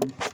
Thank you.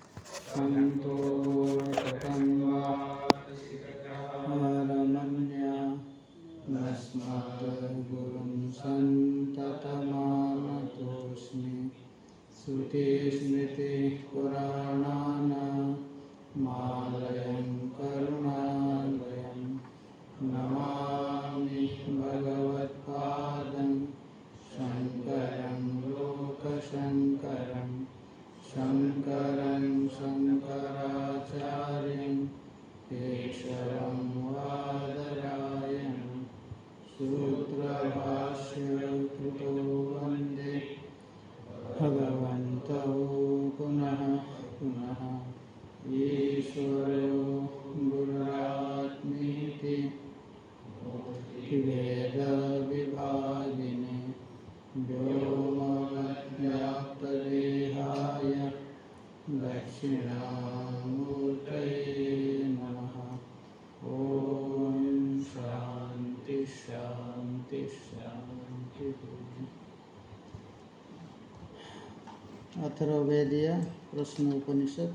अथर्ववेदीय प्रश्न उपनिषद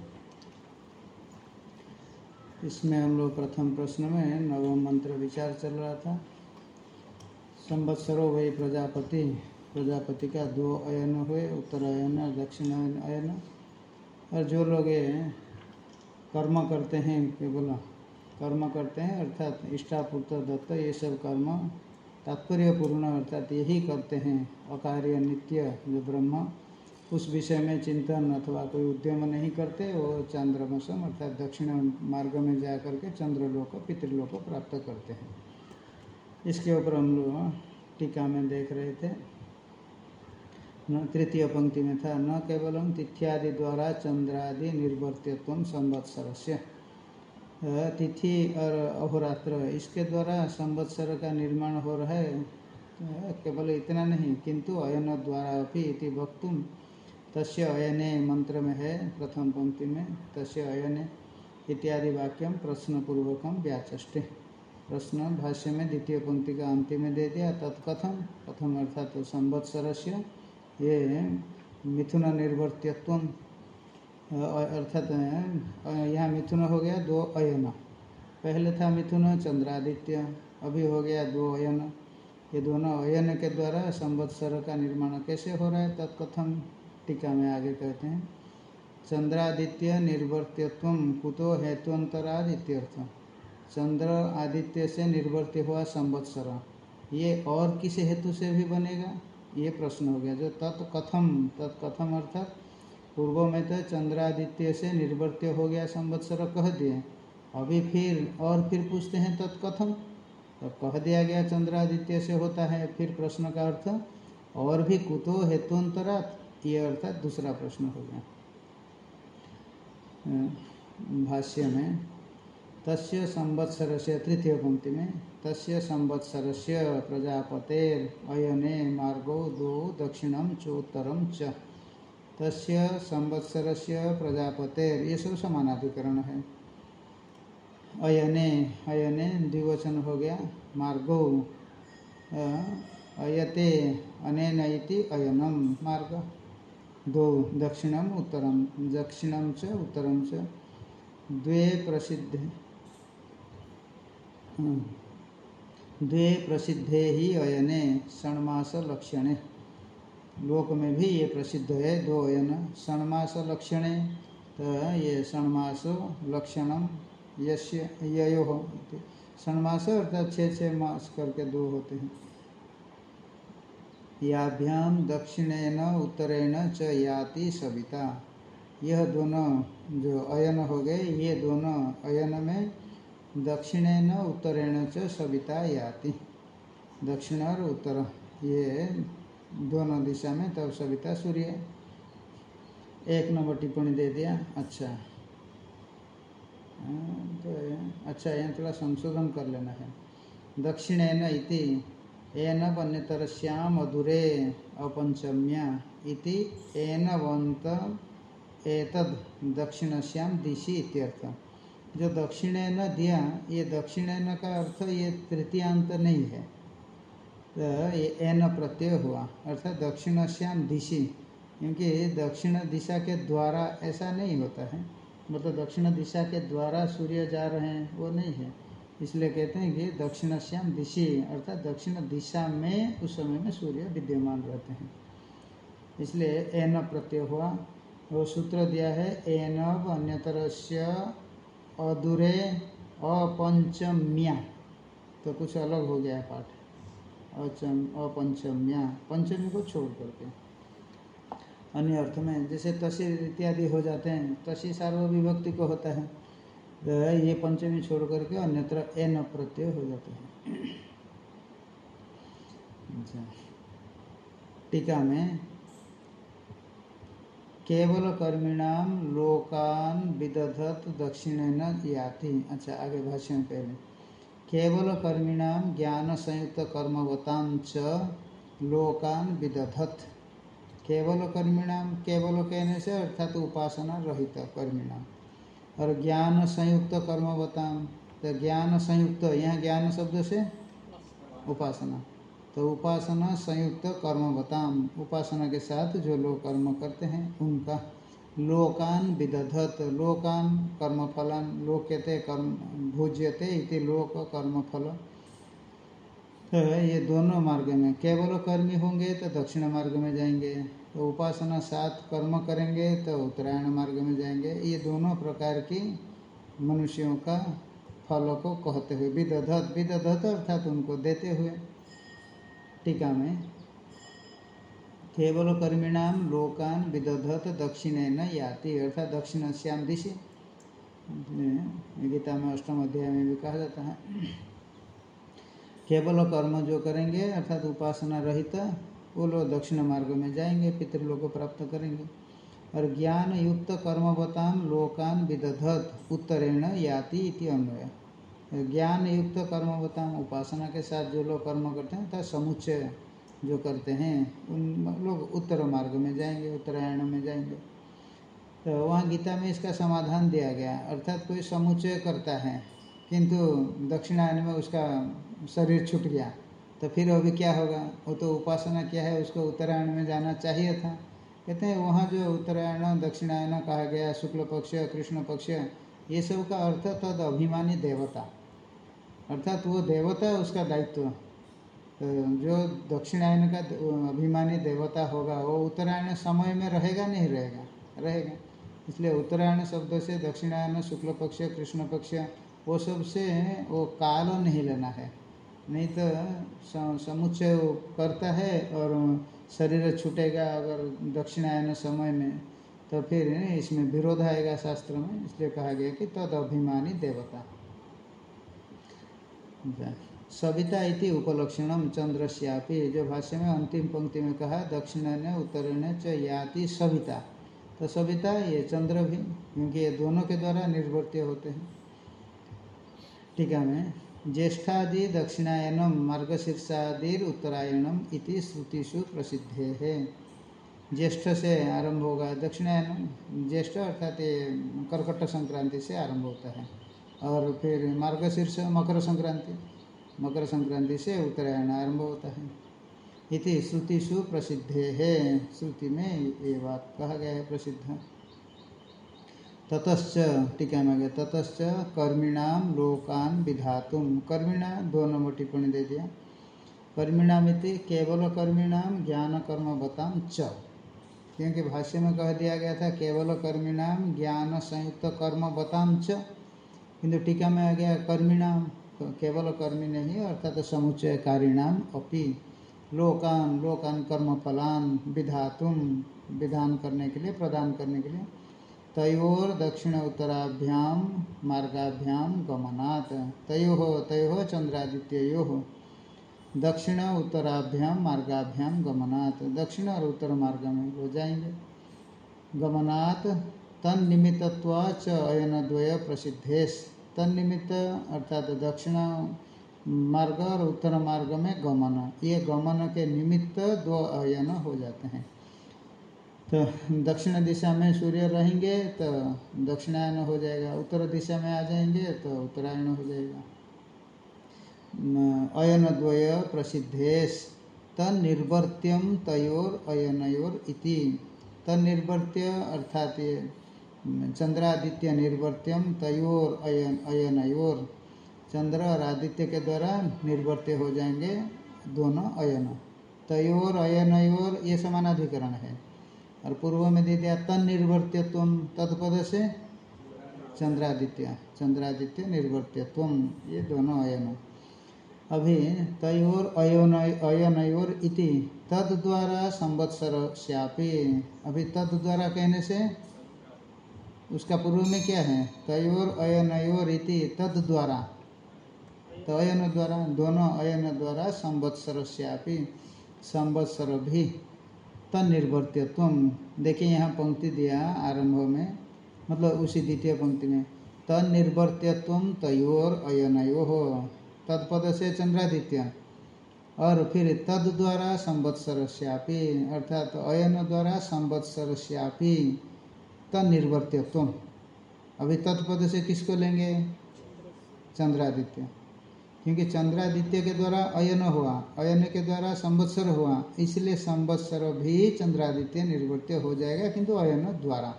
इसमें हम लोग प्रथम प्रश्न में नवम मंत्र विचार चल रहा था। संवत्सरो वही प्रजापति। प्रजापति का दो अयन हुए उत्तर अयन और दक्षिण अयन। और जो लोग कर्म करते हैं केवल कर्म करते हैं, अर्थात इष्टापूर्त दत्त, ये सब कर्म तात्पर्यपूर्ण, अर्थात यही करते हैं, अकार्य, नित्य, जो ब्रह्म। उस विषय में चिंतन अथवा कोई उद्यम नहीं करते वो चंद्रमसम अर्थात दक्षिण मार्ग में जा करके चंद्रलोक, पितृलोक प्राप्त करते हैं। इसके ऊपर हम लोग टीका में देख रहे थे। न, तृतीय पंक्ति में था, न केवलम तिथ्यादि द्वारा चंद्रादि निर्वर्तित्व संवत्सर से तिथि और अहोरात्र, इसके द्वारा संवत्सर का निर्माण हो रहा है। केवल इतना नहीं, किंतु अयन द्वारा अभी इति वक्तुम तस्य अयने मंत्र में है, प्रथम पंक्ति में तस्य अयने इत्यादि वाक्यम प्रश्न पूर्वकम व्याचष्टे प्रश्न भाष्य में द्वितीय पंक्ति का अंतिम में दे दिया तत्कथम प्रथम अर्थात तो संवत्सर से ये मिथुन निर्वर्त्यत्व अर्थात यहाँ मिथुन हो गया, दो अयन। पहले था मिथुन, चंद्रादित्य, अभी हो गया दो अयन। ये दोनों अयन के द्वारा संवत्सर का निर्माण कैसे हो रहा है? तत्कथम टीका में आगे कहते हैं, चंद्रादित्य निर्वर्त्यत्व कुतो हेतुअंतरादित्यर्थ। चंद्र आदित्य से निर्वर्त्य हुआ संवत्सर। ये और किस हेतु से भी बनेगा? ये प्रश्न हो गया। जो तत्कथम तत्कथम अर्थात पूर्व में तो चंद्रादित्य से निर्वर्त्य हो गया संवत्सर कह दिए। अभी फिर और फिर पूछते हैं तत्कथम। तो कह दिया गया चंद्रादित्य से होता है फिर प्रश्न का अर्थ, और भी कुतो हेतुअंतरात। ये अर्थात दूसरा प्रश्न हो गया। भाष्य में, तस्य संवत्सर से तृतीय पंक्ति में, तस्य संवत्सर से प्रजापतेर अयने मार्गो दो दक्षिणम चोत्तरम च। तस्य संवत्सर से प्रजापतेर ये सब समानाधिकरण है। अयने अयने द्विवचन हो गया, मार्गो अयते, अनेन इति अयनम मार्ग। दो, दक्षिणम, उत्तरम। दक्षिणम च उत्तरम च द्वे प्रसिद्ध। द्वे प्रसिद्धे ही अयने, षण्मास लक्षणे। लोक में भी ये प्रसिद्ध है, दो अयन। षण्मास लक्षणे तो ये षण्मास लक्षणम यश्य यो षण्मास अर्थात छः छः मास करके दो होते हैं। याभ्याम दक्षिणेन, उत्तरेण च याति सविता। यह दोनों जो अयन हो गए, ये दोनों अयन में दक्षिणेन, उत्तरेण च सविता, याति। दक्षिण और उत्तर, ये दोनों दिशा में तब सविता सूर्य एक नंबर टिप्पणी दे दिया। अच्छा। तो अच्छा यहाँ थोड़ा संशोधन कर लेना है। दक्षिणेन इति एन वन्यतरस्याम अधुरे अपंचम्या इति एन वंत एतद दक्षिणश्याम दिशि इत्यर्थ। जो दक्षिणेन दिया, ये दक्षिणेन का अर्थ ये तृतीयांत नहीं है। तो ये एन प्रत्यय हुआ, अर्थात दक्षिणश्याम दिशि। क्योंकि दक्षिण दिशा के द्वारा ऐसा नहीं होता है। मतलब दक्षिण दिशा के द्वारा सूर्य जा रहे हैं, वो नहीं है। इसलिए कहते हैं कि दक्षिण श्याम दिशी, अर्थात दक्षिण दिशा में उस समय में सूर्य विद्यमान रहते हैं। इसलिए एन प्रत्यय हुआ। वो सूत्र दिया है, एन अन्यतर से अधूरे अपंचम्या। तो कुछ अलग हो गया पाठ। अचम, अपंचम्या। पंचमी को छोड़ करके। अन्य अर्थ में जैसे तसी इत्यादि हो जाते हैं तसी सार्वविभक्ति को होता है। तो ये पंचमी छोड़ करके अन्यत्र एन प्रत्यय हो जाते हैं। अच्छा। टीका में, केवल कर्मिणाम लोकान विदधत दक्षिण याति। अच्छा आगे भाष्य पहले। केवल कर्मिणाम ज्ञान संयुक्त च लोकान विदधत। केवल कर्मिणाम केवल कहने से अर्थात उपासना रहित कर्मिणाम और ज्ञान संयुक्त कर्म बताम तो ज्ञान संयुक्त, यहाँ ज्ञान शब्द से? उपासना। तो उपासना संयुक्त कर्म बताम उपासना के साथ जो लोग कर्म करते हैं, उनका लोकान विदधत, लोकान कर्मफलान लोक कहते कर्म, भोज्यते इति लोक कर्मफल। तो ये दोनों मार्ग में, केवल कर्मी होंगे तो दक्षिण मार्ग में जाएँगे। तो उपासना सात कर्म करेंगे तो उत्तरायण मार्ग में जाएँगे। ये दोनों प्रकार की मनुष्यों का फलों को कहते हुए, विदधत विदधत अर्थात उनको देते हुए। टीका में, केवल कर्मिणाम लोकान विदधत दक्षिण न याति, अर्थात दक्षिण श्याम दिशि गीता में अष्टम अध्याय में भी कहा जाता है। केवल कर्म जो करेंगे, अर्थात उपासना रहित वो लोग दक्षिण मार्ग में जाएँगे, पितृलोक को प्राप्त करेंगे। और ज्ञान युक्त कर्मवताम लोकान विदधत, उत्तरेण याति इति अन्वय। ज्ञान युक्त कर्मवताम उपासना के साथ जो लोग कर्म करते हैं, अर्थात समुच्चय जो करते हैं, उन लोग उत्तर मार्ग में जाएँगे, उत्तरायण में जाएँगे। तो वहाँ गीता में इसका समाधान दिया गया। अर्थात कोई समुच्चय करता है, किंतु दक्षिणायन में उसका शरीर छूट गया। तो फिर अभी क्या होगा? वो तो उपासना क्या है, उसको उत्तरायण में जाना चाहिए था। कहते हैं, वहाँ जो उत्तरायण, दक्षिणायन कहा गया शुक्ल पक्ष कृष्ण पक्ष ये सब का अर्थ तद अभिमानी देवता। अर्थात वो देवता उसका दायित्व। तो जो दक्षिणायन का अभिमानी देवता होगा, वो उत्तरायण समय में रहेगा, नहीं रहेगा? रहेगा। इसलिए उत्तरायण शब्द से दक्षिणायन शुक्ल पक्ष कृष्ण पक्ष वो सबसे वो काल नहीं लेना है। नहीं तो समुच्चय करता है और शरीर छूटेगा अगर दक्षिणायन समय में तो फिर इसमें विरोध आएगा शास्त्र में, इसलिए कहा गया कि तद अभिमानी देवता। सविता इति उपलक्षणम चंद्रश्यापी जो भाष्य में अंतिम पंक्ति में कहा दक्षिण ने उत्तरण च याति सविता। तो सविता ये चंद्र भी, क्योंकि ये दोनों के द्वारा निर्वर्त्य होते हैं। टीका में ज्येष्ठादि दक्षिणायनम मार्गशीर्षादिर उत्तरायणम इति श्रुतिषु प्रसिद्धे। है ज्येष्ठ से आरंभ होगा दक्षिणायन, ज्येष्ठ अर्थात कर्कट संक्रांति से आरंभ होता है। और फिर मार्गशीर्ष मकर संक्रांति मकर संक्रांति से उत्तरायण आरंभ होता है। इति श्रुतिषु प्रसिद्धे। है श्रुति में ये बात कहा गया है प्रसिद्ध। ततश्च टीका में गया ततश्च कर्मिणाम लोकान विधातुम। कर्मिणा, दो नंबर टिप्पणी दे दिया। कर्मिणाम केवल कर्मिणाम ज्ञान कर्म बताम च। क्योंकि भाष्य में कह दिया गया था, केवल कर्मिणाम ज्ञान संयुक्त कर्म बताम च। किंतु टीका में आ गया कर्मिणाम केवल कर्मी नहीं, अर्थात समुच्चय कारिणाम अपि। लोकान लोकान कर्म फलान विधातुम, विधान करने के लिए, प्रदान करने के लिए। तयोर दक्षिण उत्तराभ्याम मार्गाभ्याम गमनात्। तयो तयो चंद्रादित्यो दक्षिण उत्तराभ्याम मार्गाभ्याम गमनात्। दक्षिण और उत्तर मार्ग में हो जाएँगे। गमनात् तन निमित्तवाच अयन द्वय प्रसिद्धेश तन निमित्त अर्थात दक्षिण मार्ग और उत्तर मार्ग में गमन। ये गमन के निमित्त दो अयन हो जाते हैं। तो दक्षिण दिशा में सूर्य रहेंगे तो दक्षिणायन हो जाएगा। उत्तर दिशा में आ जाएँगे तो उत्तरायण हो जाएगा। अयन द्वय प्रसिद्धेश। तनिर्वर्त्यम तयोर अयनयोर इति। तनिर्वर्त्य अर्थात ये, चंद्रादित्य निर्वर्त्यम तयोर अयन, अयनयोर। चंद्र और आदित्य के द्वारा निर्वर्त्य हो जाएँगे दोनों अयन। तयोर, अयनयोर, ये समानाधिकरण है। और पूर्व में दे दिया तन निर्वर्त्य तत्पद से चंद्रादित्य चंद्रादित्य निर्वर्त्य तुम ये दोनों अयन। अभी तयोर अयनयोर इति तद द्वारा संवत्सर श्यापी अभी तद द्वारा कहने से उसका पूर्व में क्या है? तयोर अयनयोर इति तद द्वारा तो अयन द्वारा दोनों अयन द्वारा संवत्सर श्यापी संवत्सर भी तनिर्वर्त्य तुम देखिए यहाँ पंक्ति दिया आरंभ में मतलब उसी द्वितीय पंक्ति में। तनिर्वर्त्य तुम तयोर अयनयो। हो तत्पद से चंद्रादित्य। और फिर तद द्वारा संवत्सर श्यापी अर्थात तो अयन द्वारा संवत्सर श्यापी तनिर्वर्त्य तुम अभी तत्पद से किसको लेंगे? चंद्रादित्य। क्योंकि चंद्रादित्य के द्वारा अयन हुआ, अयन के द्वारा संवत्सर हुआ, इसलिए संवत्सर भी चंद्रादित्य निर्वर्त्य हो जाएगा, किंतु अयन द्वारा।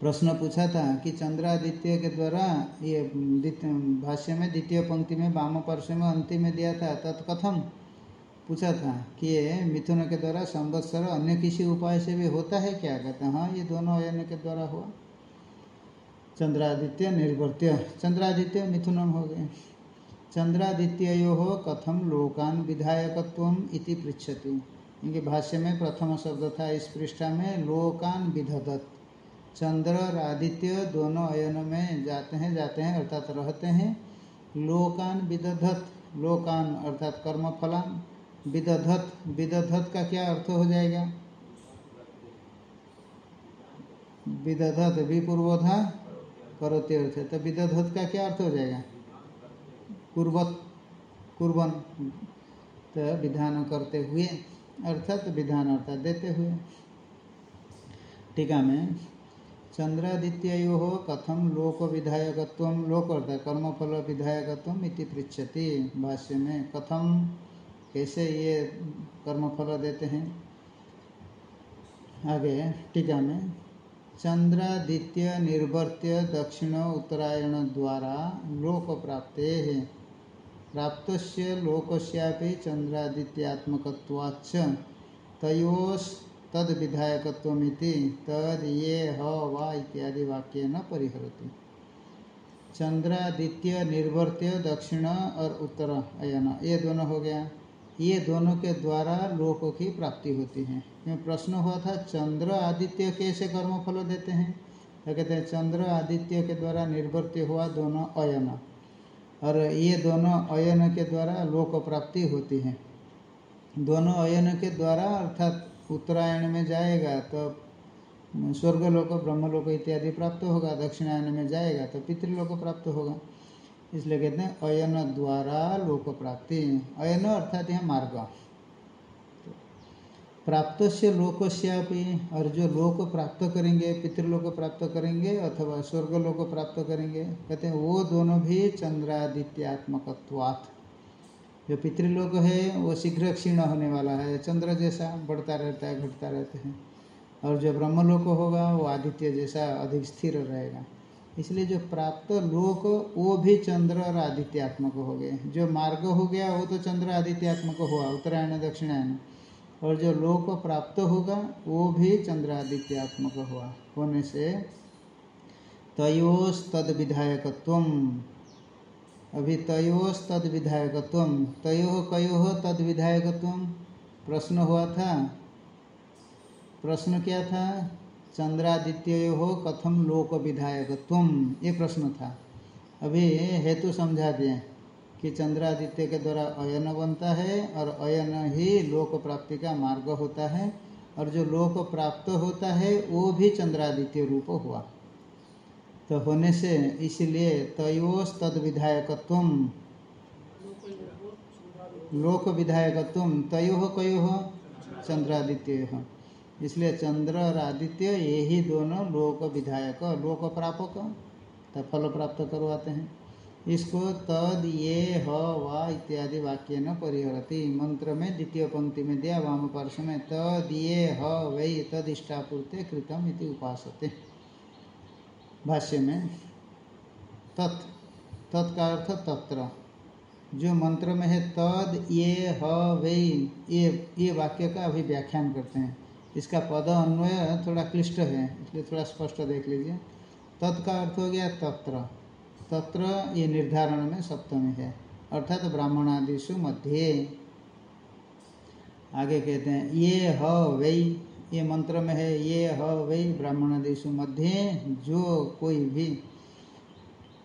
प्रश्न पूछा था कि चंद्रादित्य के द्वारा ये भाष्य में, द्वितीय पंक्ति में, वाम पार्श्व में, अंतिम में दिया था, तत्कथम पूछा था कि ये मिथुन के द्वारा संवत्सर अन्य किसी उपाय से भी होता है क्या? कहते हैं हाँ ये दोनों अयन के द्वारा हुआ। चंद्रादित्य निर्वृत्य चंद्रादित्य मिथुनम हो गए। चंद्रादित्यो कथम लोकान विधायकत्व इति पृछति इनके भाष्य में प्रथम शब्द था, इस पृष्ठा में लोकान विधदत चंद्र और आदित्य दोनों अयन में जाते हैं जाते हैं, अर्थात रहते हैं। लोकान विदधत, लोकान अर्थात कर्म फलान विदधत विदधत का क्या अर्थ हो जाएगा? विदधत, विपूर्वधा, करोते अर्थ। तो विदधत का क्या अर्थ हो जाएगा? कुर्वत कुर्बन तो विधान करते हुए, अर्थात तो विधान अर्थात देते हुए। टीका में चंद्रादित्यो कथम लोक विधायकत्व लोक अर्थात कर्मफल विधायकत्व इति पृछति भाष्य में कथम कैसे ये कर्मफल देते हैं? आगे, टीका में चंद्रादित्य निर्वर्त्य दक्षिण उत्तरायण द्वारा लोक प्राप्ते प्राप्त लोकस्यापि चंद्रादित्यात्मकवाच्च तयोस् तद विधायकत्वमिति तद ये ह इत्यादि वाक्य न परिहरती। चंद्रादित्य निर्वर्त्य दक्षिण और उत्तर अयन, ये दोनों हो गया। ये दोनों के द्वारा लोकों की प्राप्ति होती है। क्यों प्रश्न हुआ था, चंद्र आदित्य कैसे कर्म फल देते हैं? तो कहते हैं, चंद्र आदित्य के द्वारा निर्वर्त्य हुआ दोनों अयन। और ये दोनों अयन के द्वारा लोक प्राप्ति होती है। दोनों अयन के द्वारा अर्थात उत्तरायण में जाएगा तो स्वर्गलोक, ब्रह्मलोक इत्यादि प्राप्त होगा, दक्षिणायन में जाएगा तो पितृलोक प्राप्त होगा। इसलिए कहते हैं अयन द्वारा लोक प्राप्ति। अयन अर्थात यह मार्ग। प्राप्त से लोकस्यापि, और जो लोक प्राप्त करेंगे, पितृलोक प्राप्त करेंगे, अथवा स्वर्ग स्वर्गलोक प्राप्त करेंगे, कहते हैं, वो दोनों भी चंद्रादित्यात्मकत्वात्। जो पितृलोक है, वो शीघ्र क्षीण होने वाला है, चंद्र जैसा बढ़ता रहता है, घटता रहते हैं। और जो ब्रह्मलोक होगा, वो आदित्य जैसा अधिक स्थिर रहेगा। इसलिए जो प्राप्त लोक, वो भी चंद्र और आदित्यात्मक हो गए जो मार्ग हो गया, वो तो चंद्र आदित्यात्मक हुआ, उत्तरायण, दक्षिणायन। और जो लोक प्राप्त होगा, वो भी चंद्रादित्यात्मक हुआ। होने से तयोस तद विधायकत्व अभी तयोस तद विधायकत्व तयो कयो तद विधायकत्व प्रश्न हुआ था। प्रश्न क्या था? चंद्रादित्य हो कथम लोक विधायकत्व ये प्रश्न था। अभी हेतु समझा दिए कि चंद्रादित्य के द्वारा अयन बनता है और अयन ही लोक प्राप्ति का मार्ग होता है और जो लोक प्राप्त होता है वो भी चंद्रादित्य रूप हुआ। तो होने से इसलिए तयोस तद विधायकत्व लोक विधायकत्व तयो कयो? चंद्रादित्य। इसलिए चंद्र और आदित्य यही दोनों लोक विधायक, लोक प्रापक फल प्राप्त करवाते हैं। इसको तद ये ह, वा इत्यादि वाक्य न परिहरती। मंत्र में द्वितीय पंक्ति में दिया वाम पार्श्व में तद ये ह, वै तद इष्टापूर्ते कृतम इति उपासते। भाष्य में तत् तत्का अर्थ तत्र। जो मंत्र में है, तद, ये, ह, वै, ये ये वाक्य का अभी व्याख्यान करते हैं। इसका पद अन्वय थोड़ा क्लिष्ट है, इसलिए थोड़ा स्पष्ट देख लीजिए। तत्का अर्थ हो गया तत्र। तत्र ये निर्धारण में सप्तमी है। अर्थात ब्राह्मणादिशु मध्य। आगे कहते हैं, ये ह वै, ये मंत्र में है, ये ह वै ब्राह्मणादिशु मध्य, जो कोई भी।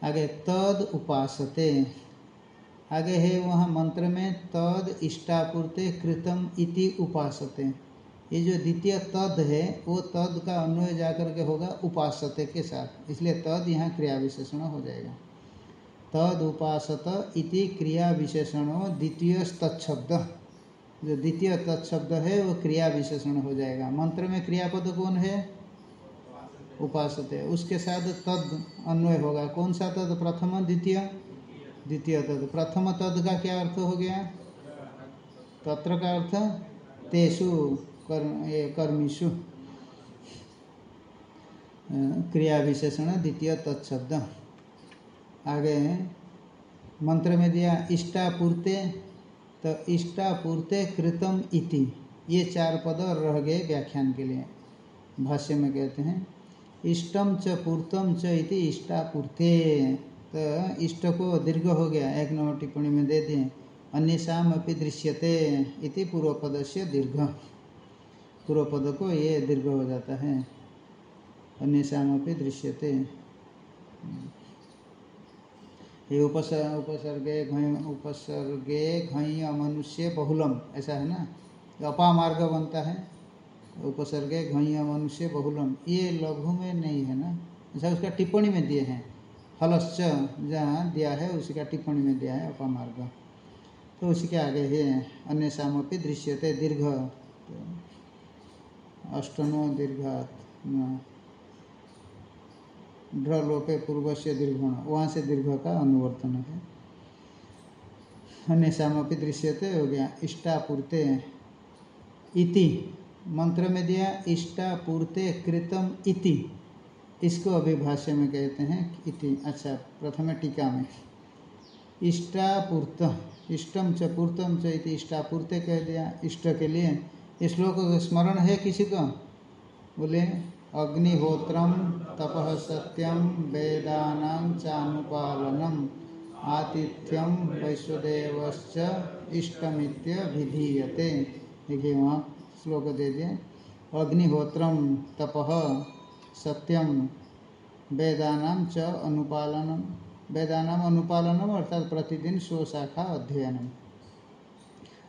आगे, तद उपासते। आगे है वहाँ मंत्र में, तद इष्टापूर्ते कृतम इति उपासते। ये जो द्वितीय तद है, वो तद का अन्वय जाकर के होगा उपासते के साथ। इसलिए तद यहाँ क्रिया विशेषण हो जाएगा। तद उपासत इति क्रिया विशेषण द्वितीय तत्शब्द। जो द्वितीय तत्शब्द है, वो क्रिया विशेषण हो जाएगा। मंत्र में क्रियापद कौन है? उपासते। उसके साथ तद अन्वय होगा। कौन सा तद? प्रथम द्वितीय? द्वितीय तद। प्रथम तद का क्या अर्थ हो गया? तत्र का अर्थ तेषु। कर्म, ये कर्मिषु। क्रिया विशेषण द्वितीय तत्शब्द। आगे मंत्र में दिया, इष्टापूर्ते तो इष्टापूर्ते कृतम इति। ये चार पद रह गए व्याख्यान के लिए। भाष्य में कहते हैं इष्टम च पूर्तम च इति इष्टापूर्ते। तो इष्ट को दीर्घ हो गया, एक नंबर टिप्पणी में दे दिए। अन्यम अपनी दृश्यते इति पूर्व पद से दीर्घ। पूर्व पद को ये दीर्घ हो जाता है। अन्यम अपनी दृश्यते। ये उपसर्ग उपसर्गे उपसर्गे घय मनुष्य बहुलम, ऐसा है ना? अपामार्ग बनता है। उपसर्गे घय मनुष्य बहुलम। ये लघु में नहीं है ना? ऐसा उसका टिप्पणी में दिए हैं। हलश्च जहाँ दिया है, उसी का टिप्पणी में दिया है अपामार्ग। तो उसी के आगे है। अन्य सामपी दृश्यते दीर्घ। अष्टनो दीर्घात ढ्रलोपे पूर्व से दीर्घण, वहाँ से दीर्घ का अनुवर्तन है। अन्य सामपी दृश्यते हो गया, इष्टापूर्ते। इति, मंत्र में दिया, इष्टापूर्ते कृतम इति। इसको अभी भाष्य में कहते हैं इति। अच्छा प्रथम टीका में। इष्टापूर्त इष्टम च पूर्तम च इति। इष्टापूर्ते कह दिया, इष्ट के लिए श्लोक स्मरण है किसी को? बोले अग्निहोत्रम तपः सत्यम वेदानां चानुपालनम आतिथ्यम वैश्वदेवश्च इष्टमित्य विधीयते देखिए वहाँ श्लोक दे दिए। अग्निहोत्रम तपः सत्यम वेदानाम च अनुपालनम वेदानाम अनुपालनम अर्थात प्रतिदिन स्व शाखा अध्ययनम।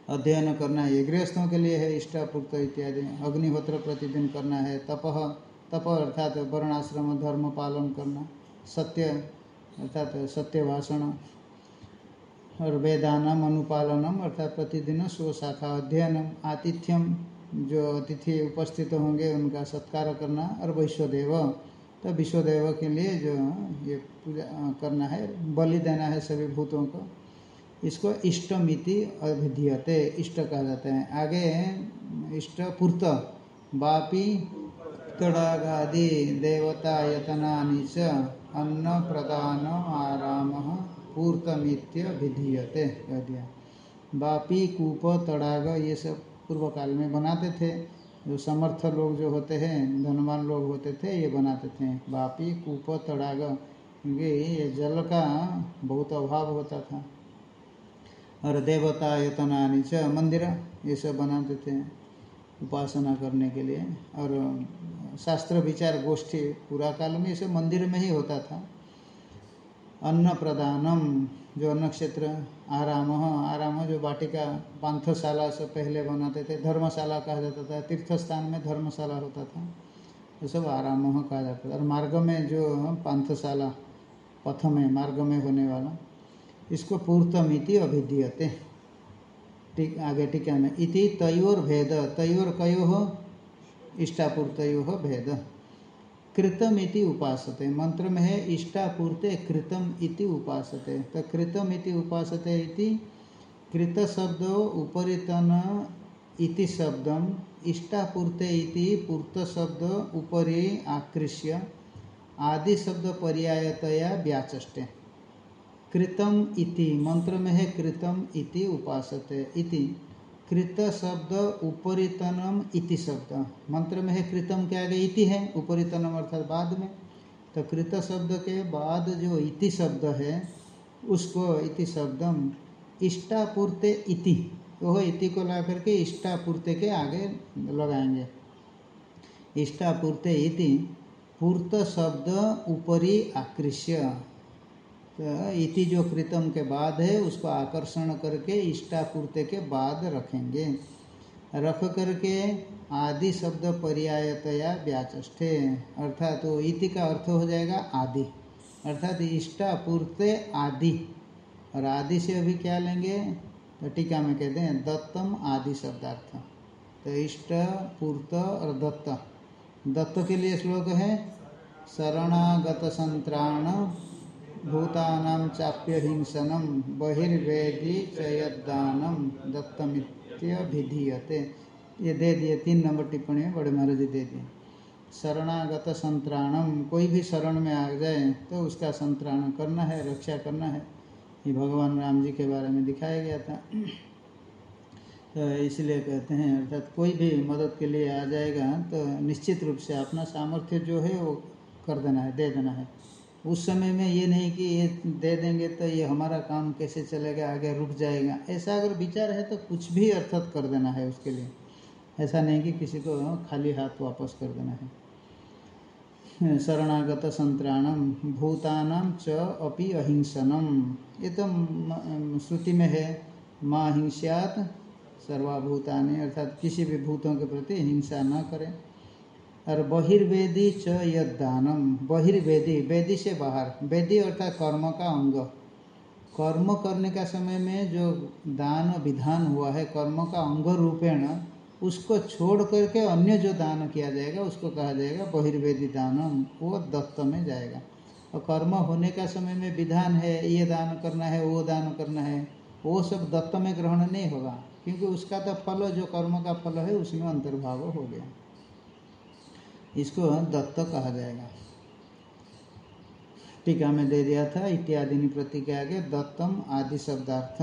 अध्ययन करना है। ये गृहस्थों के लिए है इष्टापूर्त इत्यादि। अग्निहोत्र प्रतिदिन करना है। तपह तप अर्थात वर्णाश्रम, धर्म पालन करना। सत्य अर्थात सत्य भाषण और वेदानाम, अनुपालनम अर्थात प्रतिदिन स्व शाखा अध्ययनम आतिथ्यम, जो अतिथि उपस्थित होंगे, उनका सत्कार करना। और वैश्वदेव। तो विश्वदेव के लिए जो ये पूजा करना है, बलि देना है सभी भूतों को। इसको इष्टमिति अभिधीयते, इष्ट कहा जाता है। आगे इष्ट पूर्त, बापी तड़ागादि, देवता यतना च, अन्न प्रदान आराम, पूर्तमित्य विधीयते कह दिया। बापी, कूप, तड़ाग, ये सब पूर्व काल में बनाते थे। जो समर्थ लोग जो होते हैं, धनवान लोग होते थे, ये बनाते थे। बापी, कूप, तड़ाग, क्योंकि ये जल का बहुत अभाव होता था। और देवता यतनानी च मंदिर, ये सब बनाते थे उपासना करने के लिए। और, शास्त्र विचार गोष्ठी पूरा काल में ये सब मंदिर में ही होता था। अन्न प्रदानम जो अन्न क्षेत्र आराम आराम जो वाटिका पांथशाला से पहले बनाते थे, धर्मशाला कहा जाता था तीर्थ स्थान में धर्मशाला होता था। वो सब आराम कहा जाता था। और मार्ग में जो पांथशाला पथ में, मार्ग में होने वाला इसको पूर्तमिति अभिधीयते। ठीक, आगे टीका में इति तयोर भेद, तयोर कयो, इष्टापूर्तयो भेद। कृतम इति उपासते। मंत्र में है, इष्टापूर्ते कृतम इति उपासते। तो कृतम इति उपासते इति कृत शब्द उपरितन इति शब्दम, इष्टापूर्ते इति पूर्त शब्द उपरि आकृष्य, आदि शब्द पर्यायतया व्याचष्टे कृतम इति मंत्र में है कृतम इति उपासते। इति, कृत शब्द उपरितनम इति शब्द। मंत्र में है कृतम के आगे इति है, उपरितनम अर्थात बाद में। तो कृत शब्द के बाद जो इति शब्द है, उसको इति शब्दम इष्टापूर्ते इति। वह इति को ला करके इष्टापूर्ते के आगे लगाएँगे। इष्टापूर्ते इति, पूर्त शब्द ऊपरी आकृष्य। इति जो कृतम के बाद है, उसको आकर्षण करके, इष्टापूर्ति के बाद रखेंगे। रख करके आदि शब्द पर्यायतया व्याचे अर्थात तो इति का अर्थ हो जाएगा आदि। अर्थात इष्टापूर्ते आदि। और आदि से अभी क्या लेंगे? तो टीका में कहते हैं, दत्तम आदि शब्दार्थ। तो इष्ट, पूर्त और दत्त। दत्त के लिए श्लोक है, शरणागत संत्राण। भूतानां चाप्य हिंसनम बहिर्वेदी चयदानम दत्तमित्यभिधीयते। ये दे दिए, तीन नंबर टिप्पणी बड़े महाराज दे दिए। शरणागत संतराणम कोई भी शरण में आ जाए तो उसका संतराण करना है, रक्षा करना है। ये भगवान राम जी के बारे में दिखाया गया था। तो इसलिए कहते हैं, अर्थात कोई भी मदद के लिए आ जाएगा तो निश्चित रूप से अपना सामर्थ्य जो है, वो कर देना है, दे देना है। उस समय में ये नहीं कि ये दे देंगे तो ये हमारा काम कैसे चलेगा, आगे रुक जाएगा। ऐसा अगर विचार है तो कुछ भी अर्थात कर देना है उसके लिए। ऐसा नहीं कि किसी को खाली हाथ वापस कर देना है। शरणागत संत्राणम भूतानाम च अपि अहिंसनम। ये तो श्रुति में है। माँ हिंसात सर्वाभूतानि, अर्थात किसी भी भूतों के प्रति हिंसा न करें। और बहिर्वेदी च यद दानम बहिर्वेदी, वेदी से बाहर। वेदी अर्थात कर्म का अंग। कर्म करने का समय में जो दान विधान हुआ है, कर्म का अंग रूपेण, उसको छोड़ करके अन्य जो दान किया जाएगा, उसको कहा जाएगा बहिर्वेदी दानम। वो दत्त में जाएगा। और कर्म होने का समय में विधान है, ये दान करना है, वो दान करना है, वो सब दत्त में ग्रहण नहीं होगा, क्योंकि उसका तो फल, जो कर्म का फल है, उसमें अंतर्भाव हो गया। इसको दत्त कहा जाएगा। टीका में दे दिया था, इत्यादि प्रति के आगे, दत्तम आदि शब्दार्थ।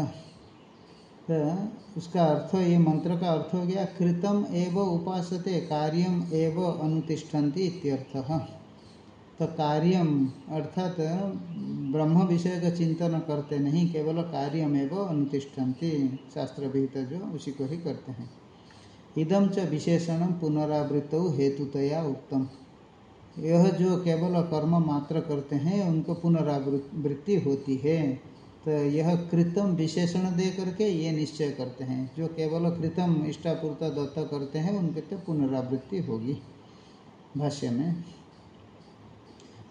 तो उसका अर्थ, ये मंत्र का अर्थ हो गया, कृतम एव उपासते, कार्यम एव अनुतिष्ठन्ति इत्यर्थ। तो कार्यम अर्थात ब्रह्म विषय का चिंतन करते नहीं, केवल कार्यम एव अनुतिष्ठन्ति शास्त्र विहित जो, उसी को ही करते हैं। इदम च विशेषण पुनरावृत्त हेतुतया उत्तम यह जो केवल कर्म मात्र करते हैं, उनको पुनरावृत्ति होती है। तो यह कृतम विशेषण दे करके ये निश्चय करते हैं। जो केवल कृतम इष्टापूर्ता दत्त करते हैं, उनके तो पुनरावृत्ति होगी। भाष्य में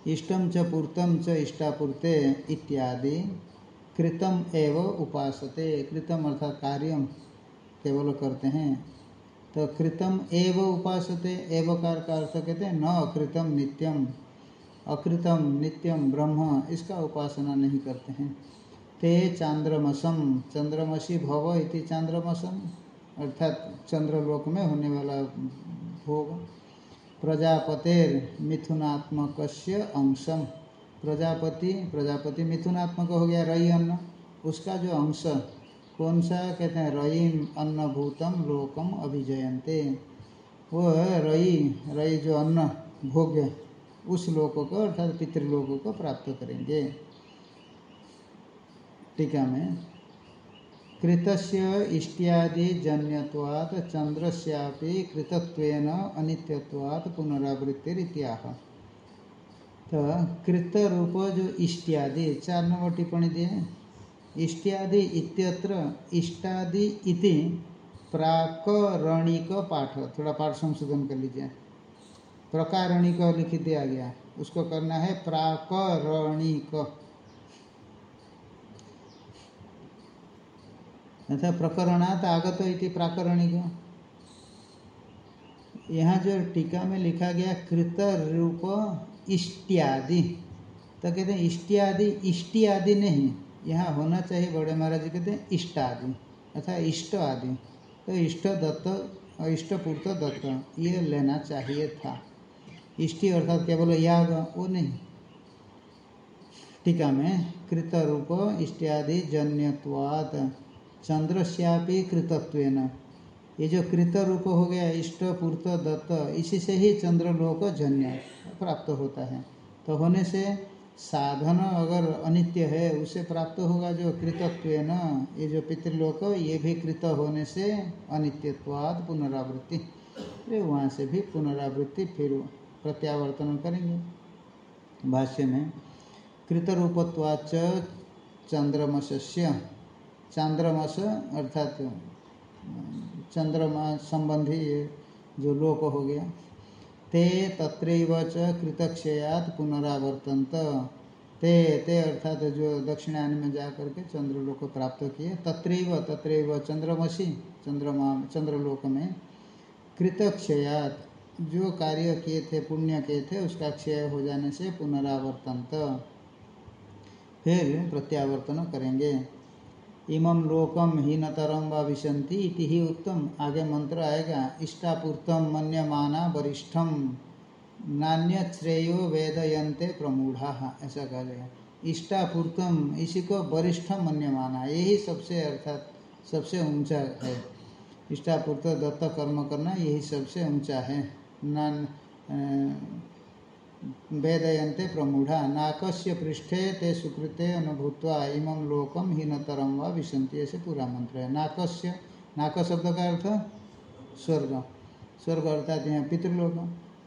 इष्टम च पूर्तम च इष्टापूर्ते इत्यादि, कृतम एव उपासते। कृतम अर्थात कार्यम केवल करते हैं। तो कृतम एव उपासते एवकार का अर्थ कहते हैं, न अकृतम नित्यम अकृतम नित्यम ब्रह्म, इसका उपासना नहीं करते हैं। ते चांद्रमसम, चंद्रमसी भव इति चांद्रमसम, अर्थात चंद्रलोक में होने वाला भोग। प्रजापतेर मिथुनात्मक अंशम। प्रजापति प्रजापति मिथुनात्मक हो गया रई अन्न। उसका जो अंश कौन सा? कहते हैं रईम अन्नभूतम लोकम अभिजयंते वो रई रई जो अन्न भोग्य, उस लोक को अर्थात पितृलोक को प्राप्त करेंगे। टीका में, कृतस्य इष्टियादि जन्यवाद चंद्रस्यापि कृतत्वेन अनित्यत्वात् पुनरावृत्तिरित्याह। तो कृत रूप जो इष्टियादि, चार नंबर टिप्पणी दिए इष्टादि इत्यत्र इष्टादि इति प्राकरणिक पाठ, थोड़ा पाठ संशोधन कर लीजिए। प्रकारणिक लिख दिया गया। उसको करना है प्राकरणिक। अच्छा प्रकरणात आगत इति प्राकरणिक। यहाँ जो टीका में लिखा गया कृत रूप इष्टियादि तो कहते हैं इष्टियादि इष्टियादि नहीं। यहाँ होना चाहिए बड़े महाराज जी कहते हैं इष्ट आदि, अर्थात इष्ट आदि। तो इष्ट दत्त और इष्टपूर्त दत्त, ये लेना चाहिए था। इष्टि अर्थात केवल याग, वो नहीं। टीका में कृत रूप इष्टियादि जन्यवाद चंद्रश्यापी कृतत्व ये जो कृत रूप हो गया, इष्ट पूर्त दत्त, इसी से ही चंद्रलोक जन्य प्राप्त होता है। तो होने से साधन अगर अनित्य है, उसे प्राप्त होगा जो कृतत्व न? ये जो पितृलोक, ये भी कृत होने से अनित्यत्वाद पुनरावृत्ति। फिर वहाँ से भी पुनरावृत्ति, फिर प्रत्यावर्तन करेंगे। भाष्य में कृतरूपत्वाच चंद्रमस्य चंद्रमस अर्थात चंद्रमा संबंधी जो लोक हो गया ते तत्रैव च कृतक्षयात पुनरावर्तनत। ते ते अर्थात जो दक्षिणायन में जा करके चंद्रलोक को प्राप्त किए। तत्रैव तत्रैव चंद्रमसी, चंद्रमा, चंद्रलोक में कृतक्षयात। जो कार्य किए थे, पुण्य किए थे, उसका क्षय हो जाने से पुनरावर्तनत। फिर प्रत्यावर्तन करेंगे। इमं लोकम हीनतरम व विशंति ही उत्तम आगे मंत्र आएगा इष्टापूर्तम मन्यमाना वरिष्ठम नान्य श्रेयो वेदयंते प्रमूढ़ा, ऐसा कहा जाएगा। इष्टापूर्तम इसी को वरिष्ठ मन्यमाना, यही सबसे अर्थात सबसे ऊँचा है। इष्टापूर्त दत्त कर्म करना यही सबसे ऊँचा है। नान वेदयंते प्रमूढ़ा। नाकस्य पृष्ठे ते सुकृते अनुभूत्वा इमं लोकम हीनतरम व विशंति ऐसे पूरा मंत्र है। नाकस्य, नाक शब्द का अर्थ? स्वर्ग। स्वर्ग अर्थात यहाँ पितृलोक।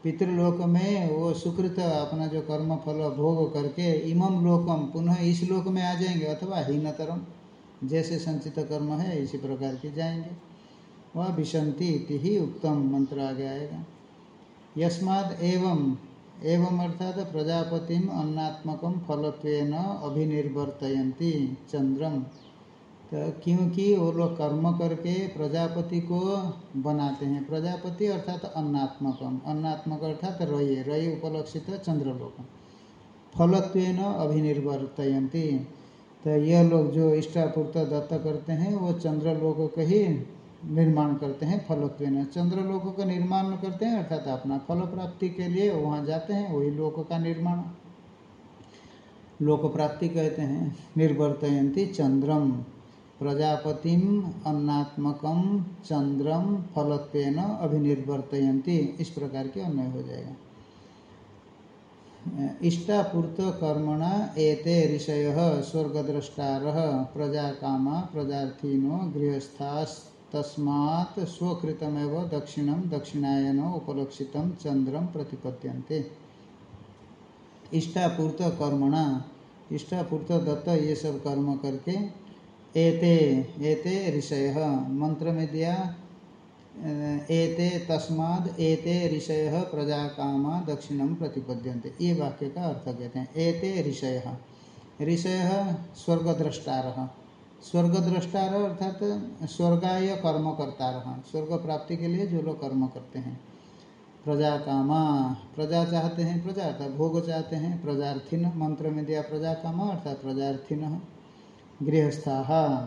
पितृलोक में वो सुकृत अपना जो कर्म, फल, भोग करके इमम लोकम पुनः इस लोक में आ जाएँगे अथवा हीनतरम जैसे संचित कर्म है, इसी प्रकार के जाएँगे। वह विशंति ही उत्तम मंत्र आगे आएगा। यस्माद एवं एवं अर्थात प्रजापतिम अन्नात्मक फलत्वेन अभिनिर्वर्तयती चंद्रम तो क्योंकि वो लोग कर्म करके प्रजापति को बनाते हैं। प्रजापति अर्थात अन्नात्मकम। अन्नात्मक अर्थात रय। रय उपलक्षित चंद्रलोक फलत्वेन अभिनिर्वर्तयती तो यह लोग जो इष्टापूर्त दत्त करते हैं, वो चंद्रलोक को ही निर्माण करते हैं फलत्व चंद्र लोक का निर्माण करते हैं, अर्थात अपना फल प्राप्ति के लिए वहाँ जाते हैं, वही लोक का निर्माण। लोक प्राप्ति कहते हैं निर्वर्तयंती चंद्रम प्रजापतिम अन्नात्मकम चंद्रम फलत्वेन अभिनिर्वर्तयंती इस प्रकार के अन्वय हो जाएगा। इष्टापूर्त कर्मणा एते ऋषय, स्वर्गद्रष्टार प्रजा कामा प्रजार्थिनो गृहस्थास् तस्मात् स्वकृतमेव दक्षिणम दक्षिणायन उपलक्षित चंद्रम प्रतिपद्यन्ते। इष्टापूर्त कर्मणा, इष्टापूर्त दत्त ये सब कर्म करके एते एते ऋषय, मंत्र में दिया एते तस्माद एते ऋषय प्रजा कामा दक्षिणम प्रतिपद्यन्ते। ये वाक्य का अर्थ कहते हैं, एते ऋषय। ऋषय स्वर्गद्रष्टार। स्वर्ग दृष्टार अर्थात स्वर्गाय कर्म करता रहा स्वर्ग प्राप्ति के लिए जो लोग कर्म करते हैं। प्रजा कामा, प्रजा चाहते हैं, प्रजा अर्थात भोग चाहते हैं, प्रजार्थिन, मंत्र में दिया प्रजा कामा अर्थात प्रजार्थिन। गृहस्था,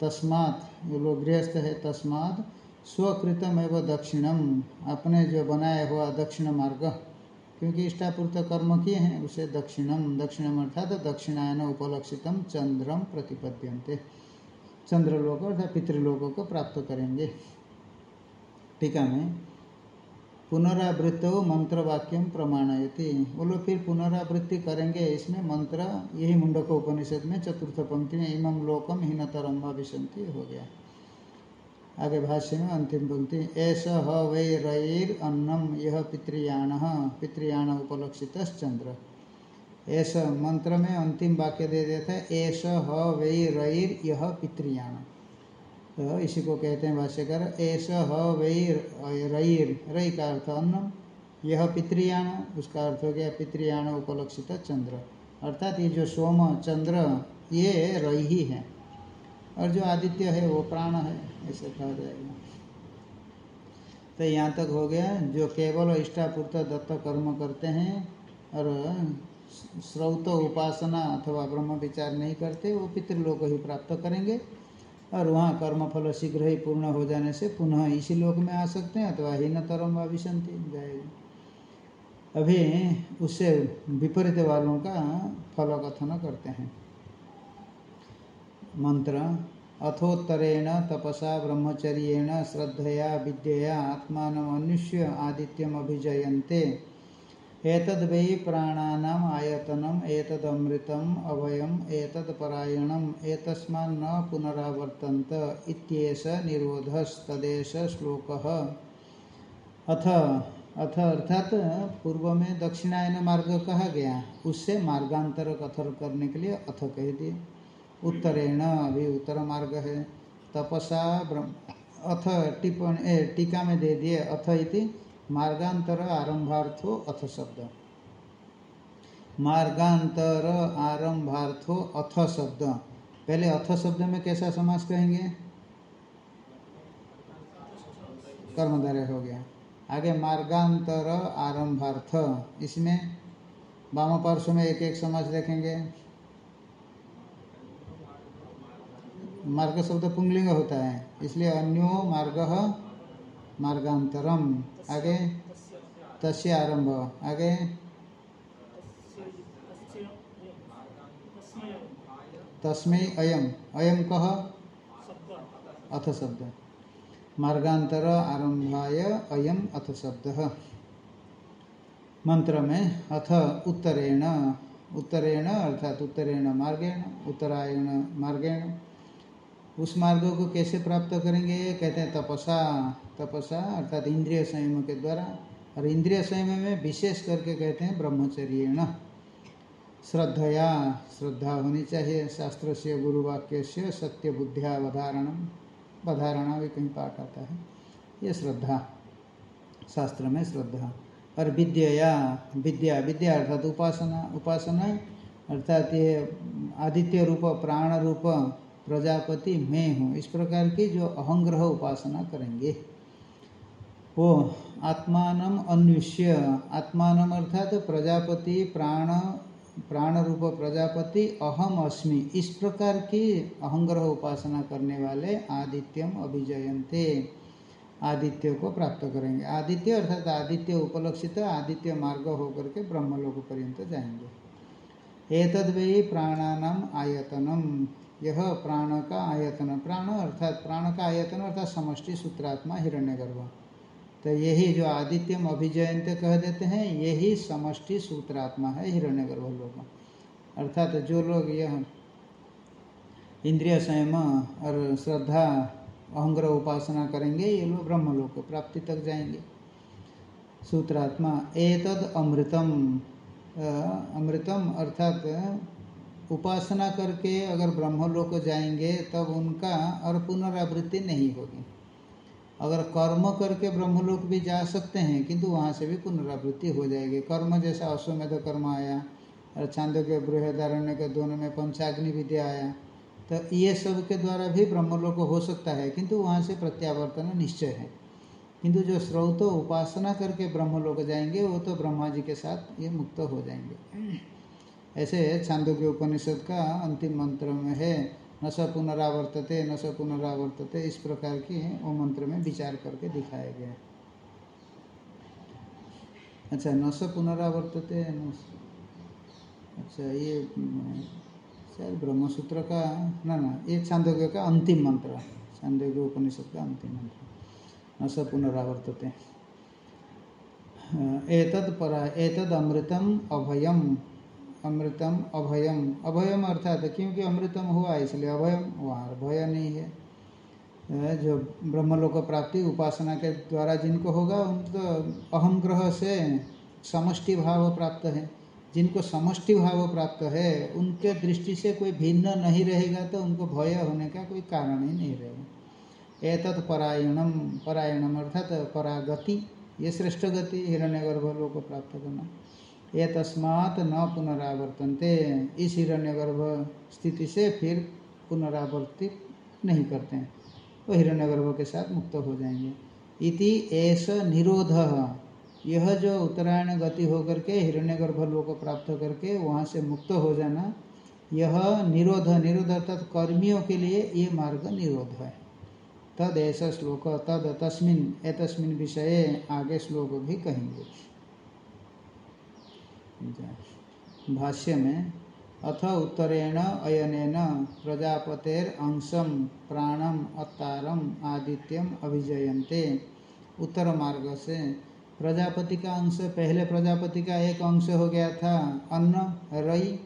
तस्मात्, जो लोग गृहस्थ है, तस्मात् स्वकृतम एवं दक्षिणम, अपने जो बनाया हुआ दक्षिण मार्ग। क्योंकि इष्टापूर्त कर्म किए हैं, उसे दक्षिणम दक्षिणम अर्थात दक्षिणायन उपलक्षितम चंद्रम प्रतिपद्यंते चंद्रलोक अर्थात पितृलोकों को प्राप्त करेंगे। टीका में पुनरावृत्त मंत्र वाक्यम प्रमाणयति। वो लोग फिर पुनरावृत्ति करेंगे इसमें, मंत्र, यही मुंडक उपनिषद में, चतुर्थ पंक्ति में इमम लोकम हीनतरम विशंति हो गया। आगे भाष्य में अंतिम पंक्ति ऐसा ह वै रईर अन्नम यह पितृयाण पितृयाण उपलक्षित चंद्र। एस मंत्र में अंतिम वाक्य दे देता है एस ह वै रईर यह पितृयाण तो इसी को कहते हैं भाष्यकर, ऐसा ह वै रईर रई का अर्थ अन्नम यह पितृयाण उसका अर्थ हो गया पितृयाण उपलक्षित चंद्र। अर्थात ये जो सोम, चंद्र, ये रई ही है। और जो आदित्य है, वो प्राण है, ऐसे कहा जाएगा। तो यहाँ तक हो गया, जो केवल इष्टापूर्त दत्त कर्म करते हैं और श्रौत उपासना अथवा ब्रह्म विचार नहीं करते, वो पितृलोक ही प्राप्त करेंगे और वहाँ कर्म फल शीघ्र ही पूर्ण हो जाने से पुनः इसी लोक में आ सकते हैं अथवा हीन तरम अभिशंति जाएगी। अभी उससे विपरीत वालों का फल कथन करते हैं। मंत्र, अथोत्तरेण तपसा, ब्रह्मचर्येण श्रद्धया, विद्यया, आत्मान अनुष्य आदित्यम अभिजयन्ते। एतद् वै प्राणानाम् आयतनम् एतदमृतम् अभयम् एतत्परायणम् एतस्मान्न पुनरावर्तन्त इत्येष निरोधस्तदेश श्लोकः। अथ अथ अर्थात पूर्व में दक्षिणायन मार्ग कहा गया? उससे मार्गांतर कथन करने के लिए अथ कह दिए। उत्तरेण अभी उत्तर मार्ग है। तपसा अथ टिप्पणी टीका में दे दिए, अथ इति मार्गांतर आरंभार्थो अथ शब्द। मार्गांतर आरंभार्थो अथ शब्द। पहले अथ शब्द में कैसा समास कहेंगे? कर्मधारय हो गया। आगे मार्गांतर आरंभार्थ। इसमें वाम पार्श्व में एक एक समाज देखेंगे। मार्ग शब्द पुंगलिंग होता है, इसलिए अन्यो मार्ग मार्गांतरम। आगे, तस्य आरंभ आगे, तस्मै अयम। अयम कह अथ शब्द। मार्गांतर आरंभाय अयम अथ शब्द। मंत्र में अथ उत्तरेण। उत्तरेण अर्थात उत्तरेण मार्गेण, उत्तरायण मार्गेण। उस मार्ग को कैसे प्राप्त करेंगे? कहते हैं तपसा तपसा अर्थात इंद्रिय संयम के द्वारा। और इंद्रिय संयम में विशेष करके कहते हैं ब्रह्मचर्य न श्रद्धया, श्रद्धा होनी चाहिए। शास्त्र से गुरुवाक्य से सत्य बुद्धिया वधारणम वधारणा भी कहीं पाठ आता है। ये श्रद्धा, शास्त्र में श्रद्धा। और विद्या विद्या विद्या अर्थात उपासना उपासना अर्थात ये आदित्य रूप, प्राण रूप प्रजापति मैं हूँ। इस प्रकार की जो अहंग्रह उपासना करेंगे। वो आत्मान अन्विष्य। आत्मान अर्थात प्रजापति, प्राण प्राण रूप प्रजापति, अहम अस्मि। इस प्रकार की अहंग्रह उपासना करने वाले आदित्यम अभिजयंते आदित्य को प्राप्त करेंगे। आदित्य अर्थात आदित्य उपलक्षित आदित्य मार्ग होकर के ब्रह्मलोक पर्यंत जाएँगे। एतद वे प्राणानाम आयतनम। यह प्राण का आयतन। प्राण अर्थात प्राण का आयतन अर्थात समष्टि सूत्रात्मा हिरण्यगर्भ। तो यही जो आदित्यम अभिजयंत कह देते हैं, यही समष्टि सूत्रात्मा है हिरण्यगर्भ लोग। अर्थात जो लोग यह इंद्रिय संयम और श्रद्धा, अहंग्र उपासना करेंगे, ये लोग ब्रह्म ब्रह्मलोक प्राप्ति तक जाएँगे। सूत्रात्मा एतद अमृतम अमृतम अर्थात उपासना करके अगर ब्रह्मलोक जाएँगे, तब उनका और पुनरावृत्ति नहीं होगी। अगर कर्म करके ब्रह्मलोक भी जा सकते हैं, किंतु वहाँ से भी पुनरावृत्ति हो जाएगी। कर्म जैसा अश्वमेध कर्म आया, और छांदोग्य बृहदारण्य के दोनों में पंचाग्नि विद्या आया तो ये सब के द्वारा भी ब्रह्मलोक हो सकता है, किंतु वहाँ से प्रत्यावर्तन निश्चय है। किंतु जो स्रोत उपासना करके ब्रह्मलोक जाएँगे, वो तो ब्रह्मा जी के साथ ये मुक्त हो जाएँगे। ऐसे छांदोग्य उपनिषद का अंतिम मंत्र में है, न स पुनरावर्तते, न स पुनरावर्तते, इस प्रकार की वो मंत्र में विचार करके दिखाया गया अच्छा न स पुनरावर्तते अच्छा ये, शायद ब्रह्मसूत्र का, ना ना, ये छांदोग्य का अंतिम मंत्र, छांदोग्य उपनिषद का अंतिम मंत्र, न स पुनरावर्तते। एतद परा, एतद अमृतम अभयम। अमृतम अभयम। अभयम अर्थात क्योंकि अमृतम हुआ, इसलिए अभयम वहाँ भय नहीं है। जो ब्रह्मलोक प्राप्ति उपासना के द्वारा जिनको होगा, उनको अहम ग्रह से समष्टि भाव प्राप्त है। जिनको समष्टि भाव प्राप्त है, उनके दृष्टि से कोई भिन्न नहीं रहेगा तो उनको भय होने का कोई कारण ही नहीं रहेगा। एतत् परायणम। परायणम अर्थात परागति, ये श्रेष्ठ गति, हिरण्यगर्भ लोग प्राप्त करना। ये तस्मात न पुनरावर्तनते। इस हिरण्यगर्भ स्थिति से फिर पुनरावर्तित नहीं करते हैं। वो हिरण्यगर्भ के साथ मुक्त हो जाएँगे। इति ऐस निरोध। यह जो उत्तरायण गति होकर के, हिरण्यगर्भ को प्राप्त करके वहाँ से मुक्त हो जाना, यह निरोध निरोध अर्थात कर्मियों के लिए ये मार्ग निरोध है। तद ऐसा श्लोक, तद तस्मिन, एतस्मिन विषय आगे श्लोक भी कहेंगे। भाष्य में अथ उत्तरेण अयनेन प्रजापतेर अंशम प्राणम अतारम आदित्यम अभिजयन्ते। उत्तर मार्ग से प्रजापति का अंश, पहले प्रजापति का एक अंश हो गया था, अन्न, रई,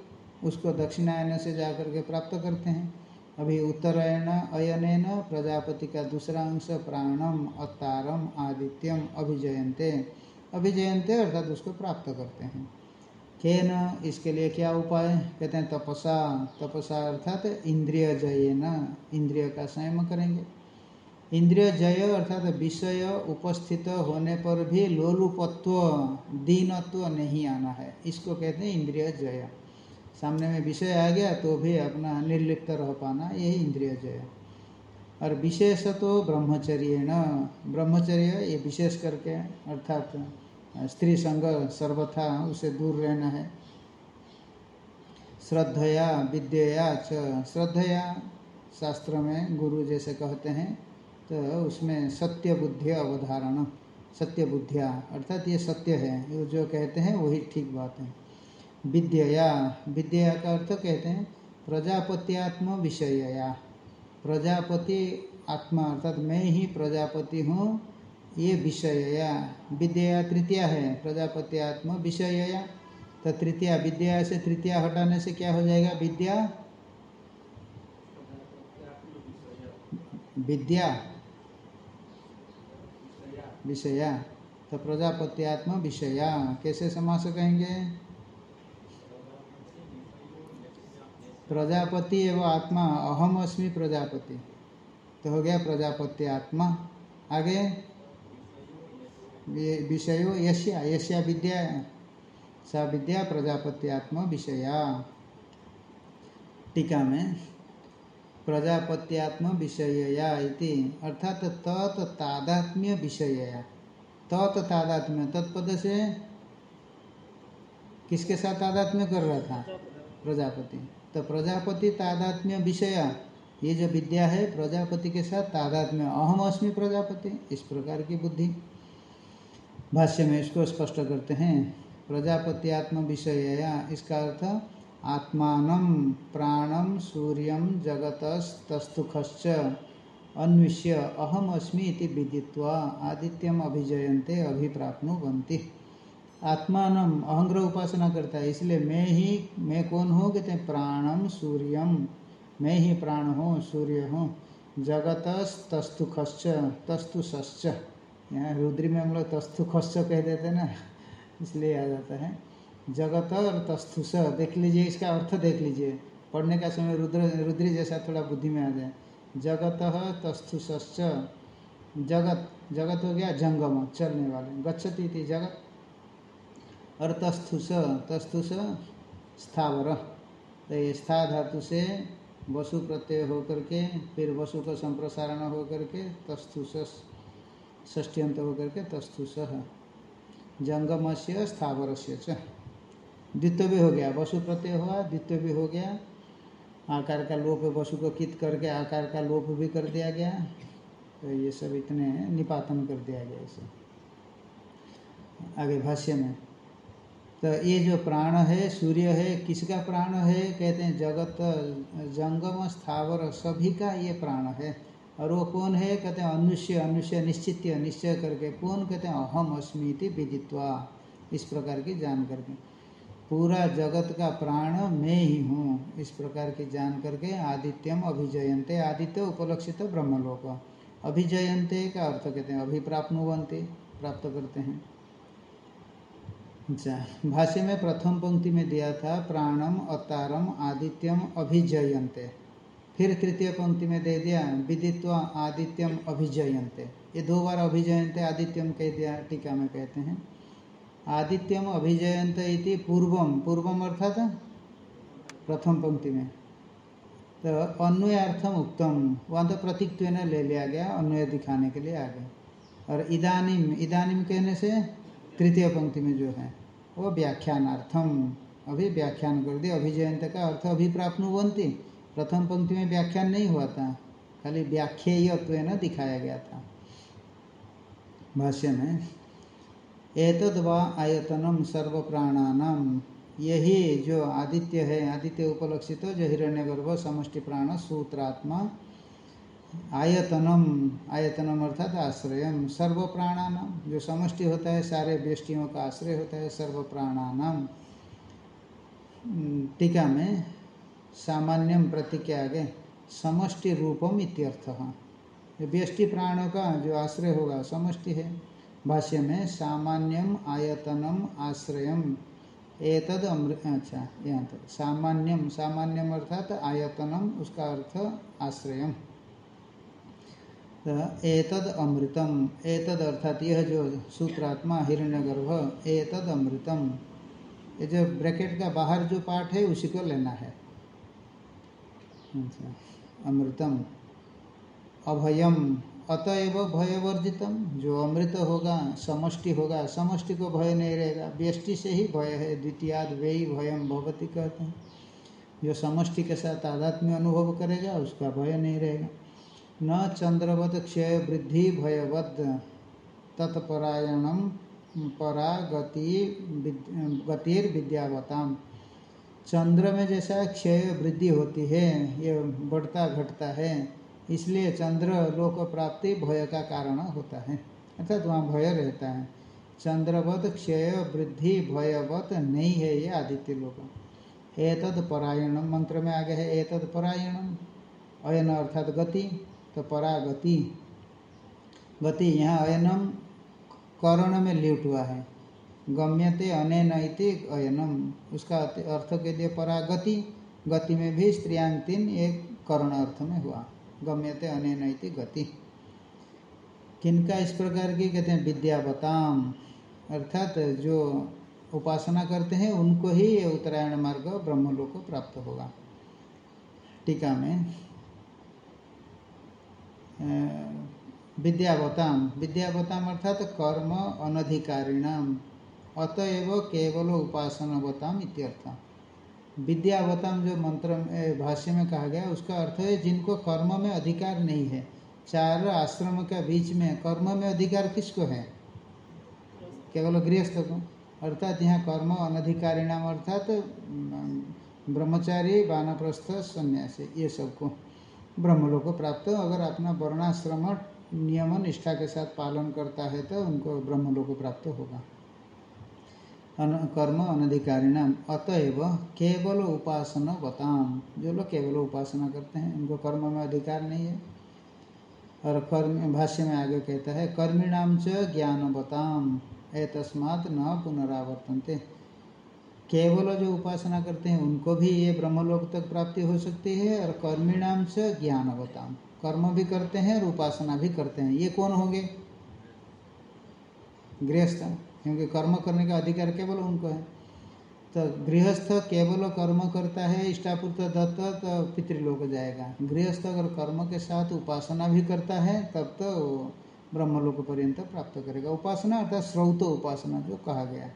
उसको दक्षिणायन से जाकर के प्राप्त करते हैं। अभी उत्तरायण अयन प्रजापति का दूसरा अंश प्राणम अतारम आदित्यम अभिजयंते अभिजयंते अर्थात उसको प्राप्त करते हैं। के न इसके लिए क्या उपाय? कहते हैं तपसा। तपसा अर्थात इंद्रिय जय न, इंद्रिय का संयम करेंगे। इंद्रिय जय अर्थात विषय उपस्थित होने पर भी लोलुपत्व, दीनत्व नहीं आना है। इसको कहते हैं इंद्रिय जय। सामने में विषय आ गया तो भी अपना निर्लिप्त रह पाना यही इंद्रिय जय। और विशेष तो ब्रह्मचर्य न ब्रह्मचर्य ये विशेष करके अर्थात स्त्री संग सर्वथा उसे दूर रहना है। श्रद्धया विद्या च। श्रद्धया शास्त्र में गुरु जैसे कहते हैं तो उसमें सत्य बुद्धि अवधारण, सत्य बुद्धिया, अर्थात ये सत्य है, ये जो कहते हैं वही ठीक बात है। विद्या विद्या का अर्थ कहते हैं प्रजापत्यात्म विषयया। प्रजापति आत्मा, अर्थात मैं ही प्रजापति हूँ ये विषयया विद्या तृतीया है, प्रजापति आत्म विषयया। तो तृतीया विद्या से तृतीया हटाने से क्या हो जाएगा? विद्या? विद्या। विषया। तो प्रजापत्यात्म विषया। कैसे समास कहेंगे? प्रजापति एवं आत्मा, अहम अस्मि प्रजापति। तो हो गया प्रजापति आत्मा। आगे? विषयो यश्या यश्या विद्या, सा विद्या प्रजापत्यात्म विषया। टीका में प्रजापत्यात्म विषयया इति, अर्थात तत् तादात्म्य विषयया। तत् तादात्म्य तत्पद से किसके साथ तादात्म्य कर रहा था? प्रजापति। तो प्रजापति तादात्म्य विषय, ये जो विद्या है, प्रजापति के साथ तादात्म्य। अहम अस्मि प्रजापति, इस प्रकार की बुद्धि। भाष्य में इसको स्पष्ट करते हैं। प्रजापत्यात्म विषय इसका अर्थ आत्मान प्राणम सूर्यम जगतस्तुखश्च अन्विष्य अहम अस्मि इति विदित्वा आदित्यम अभिजयन्ते, अभिप्राप्नुवन्ति। आत्मान अहंग्र उपासना करता है, इसलिए मैं ही, मैं कौन हूँ? कहते हैं प्राणम सूर्यम मैं ही प्राण हूँ, सूर्य हूँ। जगतस्तुखश्च तस्तुश्च यहाँ रुद्री में हम लोग तस्थु खस्स कह देते ना, इसलिए आ जाता है। जगत और तस्थुस देख लीजिए, इसका अर्थ देख लीजिए। पढ़ने का समय रुद्र, रुद्री जैसा थोड़ा बुद्धि में आ जाए। जगत तस्थुस जगत जगत हो गया जंगम, चलने वाले। गच्छती थी जगत। और तस्थुस तस्थुस स्थावर। तो ये स्था धातु से वसु प्रत्यय होकर के, फिर वसु का संप्रसारण होकर के तस्थुस ष्टी अंत होकर के तस्तुष जंगम से। स्थावर से द्वित्व भी हो गया वसु प्रत्यय हुआ द्वित्व भी हो गया। आकार का लोप वसु को कित करके आकार का लोप भी कर दिया गया। तो ये सब इतने निपातन कर दिया गया इसे। आगे भाष्य में। तो ये जो प्राण है, सूर्य है, किसका प्राण है? कहते हैं जगत, जंगम, स्थावर, सभी का ये प्राण है। और वो कौन है? कहते हैं, अनुष्य अनुष्य निश्चित निश्चय करके। कौन? कहते हैं, अहम अस्मिति विदित्वा। इस प्रकार की जान करके पूरा जगत का प्राण मैं ही हूँ। इस प्रकार की जान करके आदित्यम अभिजयंते आदित्य उपलक्षित ब्रह्मलोक। अभिजयंते का अर्थ कहते हैं अभिप्राप्नुवंते प्राप्त करते हैं। अच्छा भाष्य में प्रथम पंक्ति में दिया था, प्राणम अतारम आदित्यम अभिजयंते फिर तृतीय पंक्ति में दे दिया, विदित्व आदित्यम अभिजयंते ये दो बार अभिजयंते आदित्यम कह दिया, टीका में कहते हैं। आदित्यम अभिजयंत इति पूर्वम पूर्वम अर्थात प्रथम पंक्ति में। तो अन्वयार्थम उत्तम वहाँ तो प्रतीक ले लिया गया, अन्वय दिखाने के लिए आ गया और इदानिम इदानिम कहने से तृतीय पंक्ति में जो है, वो व्याख्यानार्थम, अभी व्याख्यान कर दिया अभिजयंत का अर्थ अभी प्राप्त बनती प्रथम पंक्ति में व्याख्यान नहीं हुआ था, खाली व्याख्येयत्व न दिखाया गया था। भाष्य में एतद व आयतनम सर्व प्राणानाम यही जो आदित्य है, आदित्य उपलक्षित जो हिरण्यगर्भ समष्टि प्राण सूत्रात्मा, आयतनम आयतनम अर्थात आश्रयम सर्व प्राणानाम जो समष्टि होता है, सारे व्यष्टियों का आश्रय होता है सर्व प्राणानाम टीका में सामान्यम प्रतिज्ञा आगे समष्टि रूपम इत्यर्थ। व्यष्टि प्राणों का जो आश्रय होगा, समष्टि है। भाष्य में सामान्यम आयतनम आश्रयम, एतद अमृत अच्छा यहाँ तक सामान्यम सामान्यम अर्थात आयतनम, उसका अर्थ आश्रयम। एतद अमृतम, एतद अर्थात यह जो सूत्रात्मा हिरण्यगर्भ, एतद अमृतम। ये जो ब्रैकेट का बाहर जो पार्ट है, उसी को लेना है। अमृतम। अभयम। अतएव भय वर्जितम जो अमृत होगा, समष्टि होगा, समष्टि को भय नहीं रहेगा। व्यष्टि से ही भय है, द्वितीयाद वे ही भयम भगवती कहते हैं। जो समष्टि के साथ आध्यात्म्य अनुभव करेगा, उसका भय नहीं रहेगा। न चंद्रवत क्षय वृद्धि भयवद। तत्परायणम परा गति गतिर चंद्र में जैसा क्षय वृद्धि होती है ये बढ़ता घटता है, इसलिए चंद्र लोक प्राप्ति भय का कारण होता है। अर्थात तो वहाँ भय रहता है। चंद्रवत क्षय वृद्धि भयवत नहीं है ये आदित्य लोक। एतद परायणम, मंत्र में आगे है, एतद परायणम। अयन अर्थात गति तो परागति। गति यहाँ अयनम, करण में लिट हुआ है। गम्यते अनैन अयनम। उसका अर्थ के लिए परागति, गति में भी स्त्रियांग तीन एक कर्ण अर्थ में हुआ। गम्यते अनैन गति। किनका इस प्रकार की कहते हैं, विद्यावताम। अर्थात जो उपासना करते हैं, उनको ही ये उत्तरायण मार्ग ब्रह्मलोक को प्राप्त होगा। टीका में विद्यावताम। विद्यावताम अर्थात कर्म अनधिकारिणाम। अतएव केवल उपासनावताम इत्यर्थ। विद्यावताम जो मंत्र भाष्य में कहा गया, उसका अर्थ है जिनको कर्म में अधिकार नहीं है। चार आश्रम के बीच में कर्म में अधिकार किसको है? केवल गृहस्थ को अर्थात यहाँ कर्म अनधिकारिणाम अर्थात ब्रह्मचारी, वानप्रस्थ, सन्यासी, ये सबको ब्रह्मलोक प्राप्त अगर अपना वर्णाश्रम नियम निष्ठा के साथ पालन करता है तो उनको ब्रह्मलोक प्राप्त होगा। कर्म अनधिकारिणाम। अतएव केवल उपासना बताम। जो लोग केवल उपासना करते हैं, उनको कर्म में अधिकार नहीं है। और कर्म भाष्य में आगे कहता है कर्मिणाम च ज्ञान बताम। ए तस्मात न पुनरावर्तनते। केवल जो उपासना करते हैं, उनको भी ये ब्रह्मलोक तक प्राप्ति हो सकती है। और कर्मिणाम से ज्ञान बताम। कर्म भी करते हैं और उपासना भी करते हैं। ये कौन होंगे? गृहस्थ। क्योंकि कर्म करने का अधिकार केवल उनको है। तो गृहस्थ केवल कर्म करता है इष्टापुत्र दत्त तो पितृलोक जाएगा। गृहस्थ अगर कर्म के साथ उपासना भी करता है, तब तो ब्रह्मलोक पर्यंत प्राप्त करेगा। उपासना अर्थात श्रौत उपासना जो कहा गया।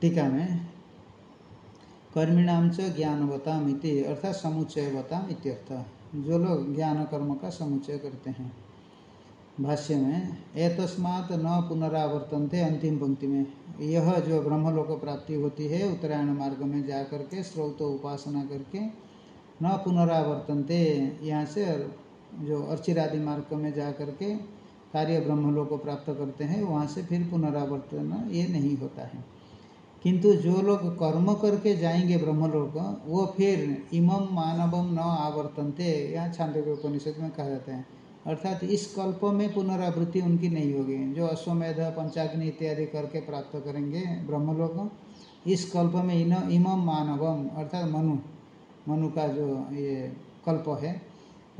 टीका में। कर्मिणाम च ज्ञानवताम इति अर्थात समुच्चयवताम इत्यर्थ। जो लोग ज्ञान कर्म का समुच्चय करते हैं। भाष्य में एतस्मात न पुनरावर्तन थे अंतिम पंक्ति में यह जो ब्रह्मलोक प्राप्ति होती है, उत्तरायण मार्ग में जा करके स्रोत उपासना करके न पुनरावर्तन थे यहाँ से जो अर्चिरादि मार्ग में जा करके कार्य ब्रह्मलोक को प्राप्त करते हैं, वहाँ से फिर पुनरावर्तन ये नहीं होता है। किंतु जो लोग कर्म करके जाएँगे ब्रह्मलोक, वो फिर इमम मानवम न आवर्तनते, यहाँ छांदो के उपनिषद में कहा जाता है। अर्थात इस कल्प में पुनरावृत्ति उनकी नहीं होगी। जो अश्वमेध, पंचाग्नि इत्यादि करके प्राप्त करेंगे ब्रह्मलोक, इस कल्प में इन इमम मानवम अर्थात मनु मनु का जो ये कल्प है,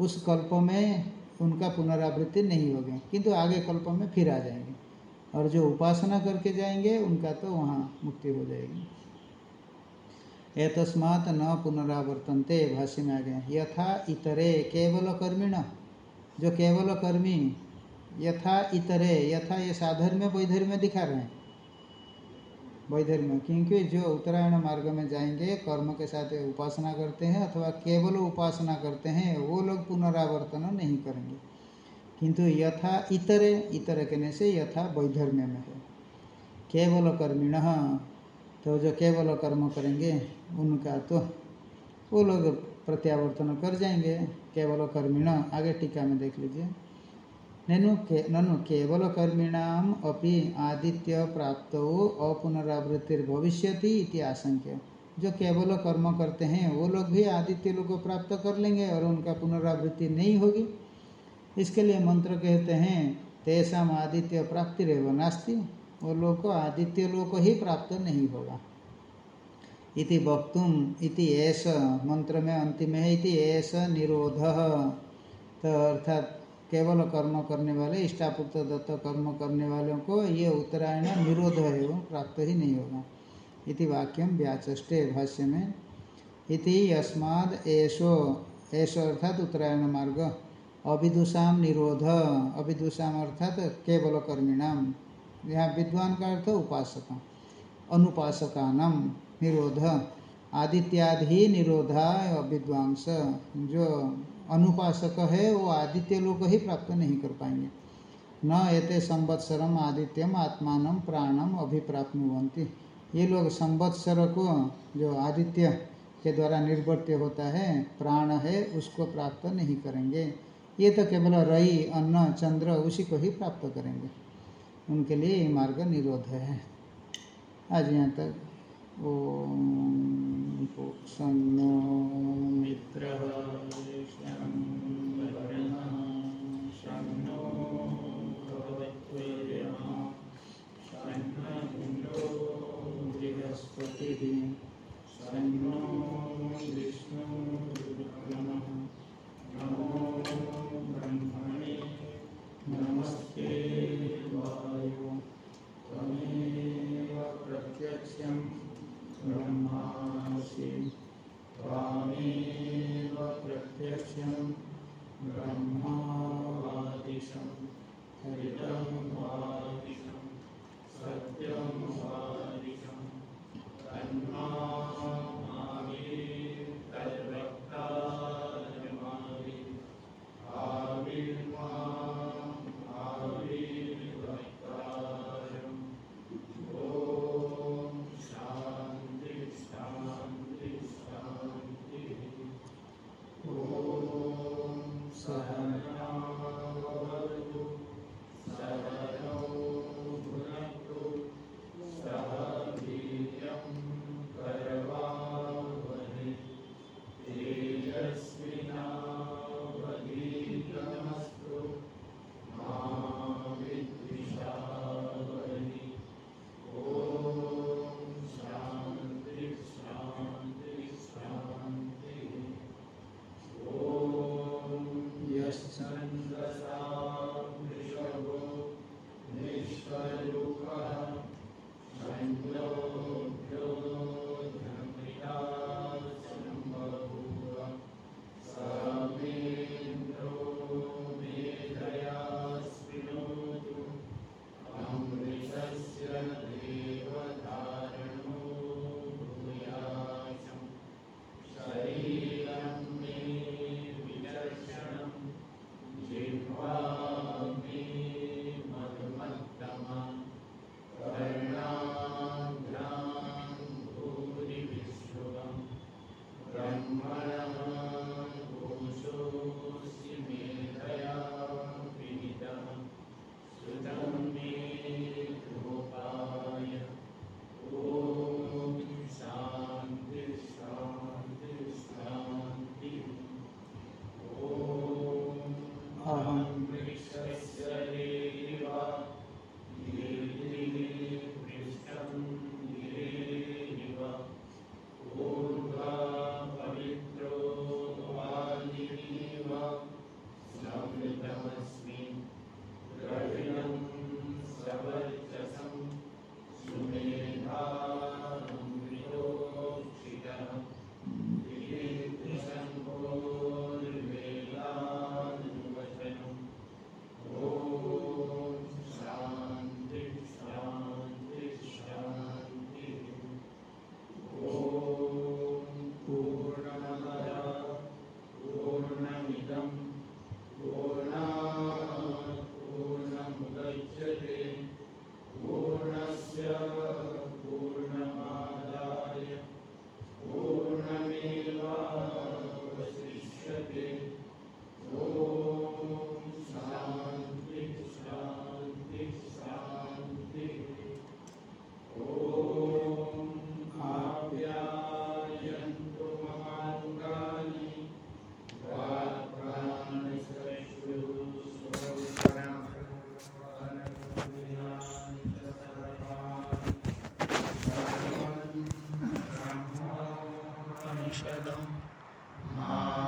उस कल्प में उनका पुनरावृत्ति नहीं होगी। किंतु आगे कल्प में फिर आ जाएँगे। और जो उपासना करके जाएँगे, उनका तो वहाँ मुक्ति हो जाएगी। एतस्मात् न पुनरावर्तनते भाष्य में आ गए यथा इतरे केवल कर्मिण। जो केवल कर्मी यथा इतरे, यथा ये साधर्म्य वैधर्म्य दिखा रहे हैं। वैधर्म्य, क्योंकि जो उत्तरायण मार्ग में जाएँगे, कर्म के साथ उपासना करते हैं अथवा केवल उपासना करते हैं, वो लोग पुनरावर्तन नहीं करेंगे। किंतु यथा इतरे, इतर कहने से यथा वैधर्म्य में है। केवल कर्मिण तो जो केवल कर्म करेंगे, उनका तो वो लोग प्रत्यावर्तन कर जाएँगे। केवल कर्मिण आगे टीका में देख लीजिए। ननु के, ननु केवल कर्मिणाम अपि आदित्य प्राप्त अपुनरावृत्तिर्भविष्यति इति आशंक्य। जो केवल कर्म करते हैं, वो लोग भी आदित्य लोग को प्राप्त कर लेंगे और उनका पुनरावृत्ति नहीं होगी। इसके लिए मंत्र कहते हैं, तेषाम आदित्य प्राप्ति रेव नास्ती। वो लोग को आदित्य लोग को ही प्राप्त नहीं होगा। इति वक्तुम इति ऐस मंत्र में अंतिम है इति ऐस निरोध। तो अर्थात केवल कर्म करने वाले इष्टापुक्त दत्त कर्म करने वालों को ये उत्तरायण निरोध है वो प्राप्त ही नहीं होगा। इति वाक्यम व्याचे भाष्य में इति यस्माद ऐसो ऐसो अर्थात उत्तरायण मार्ग। अभिदुषा निरोध। अभिदुषा अर्थात केवल कर्मिणाम यहाँ विद्वान का अर्थ उपासक अनुपासका निरोध, आदित्यादि निरोधा विद्वांस। जो अनुपासक है, वो आदित्य लोग ही प्राप्त नहीं कर पाएँगे। न एते संवत्सरम आदित्यम आत्मान प्राणम अभिप्राप्नुवंती ये लोग संवत्सर को, जो आदित्य के द्वारा निर्वर्त्य होता है, प्राण है, उसको प्राप्त नहीं करेंगे। ये तो केवल रई, अन्न, चंद्र, उसी को ही प्राप्त करेंगे। उनके लिए ये मार्ग निरोध है। आज यहाँ तक ॐ सन्नो मित्रः सन्नो भगवत्वेयः सन्नो बृहस्पतिः ब्रह्मासि त्वामेव प्रत्यक्षं ब्रह्मावादिशं हृदं वादिशं सत्यं वादिशं तन्मामि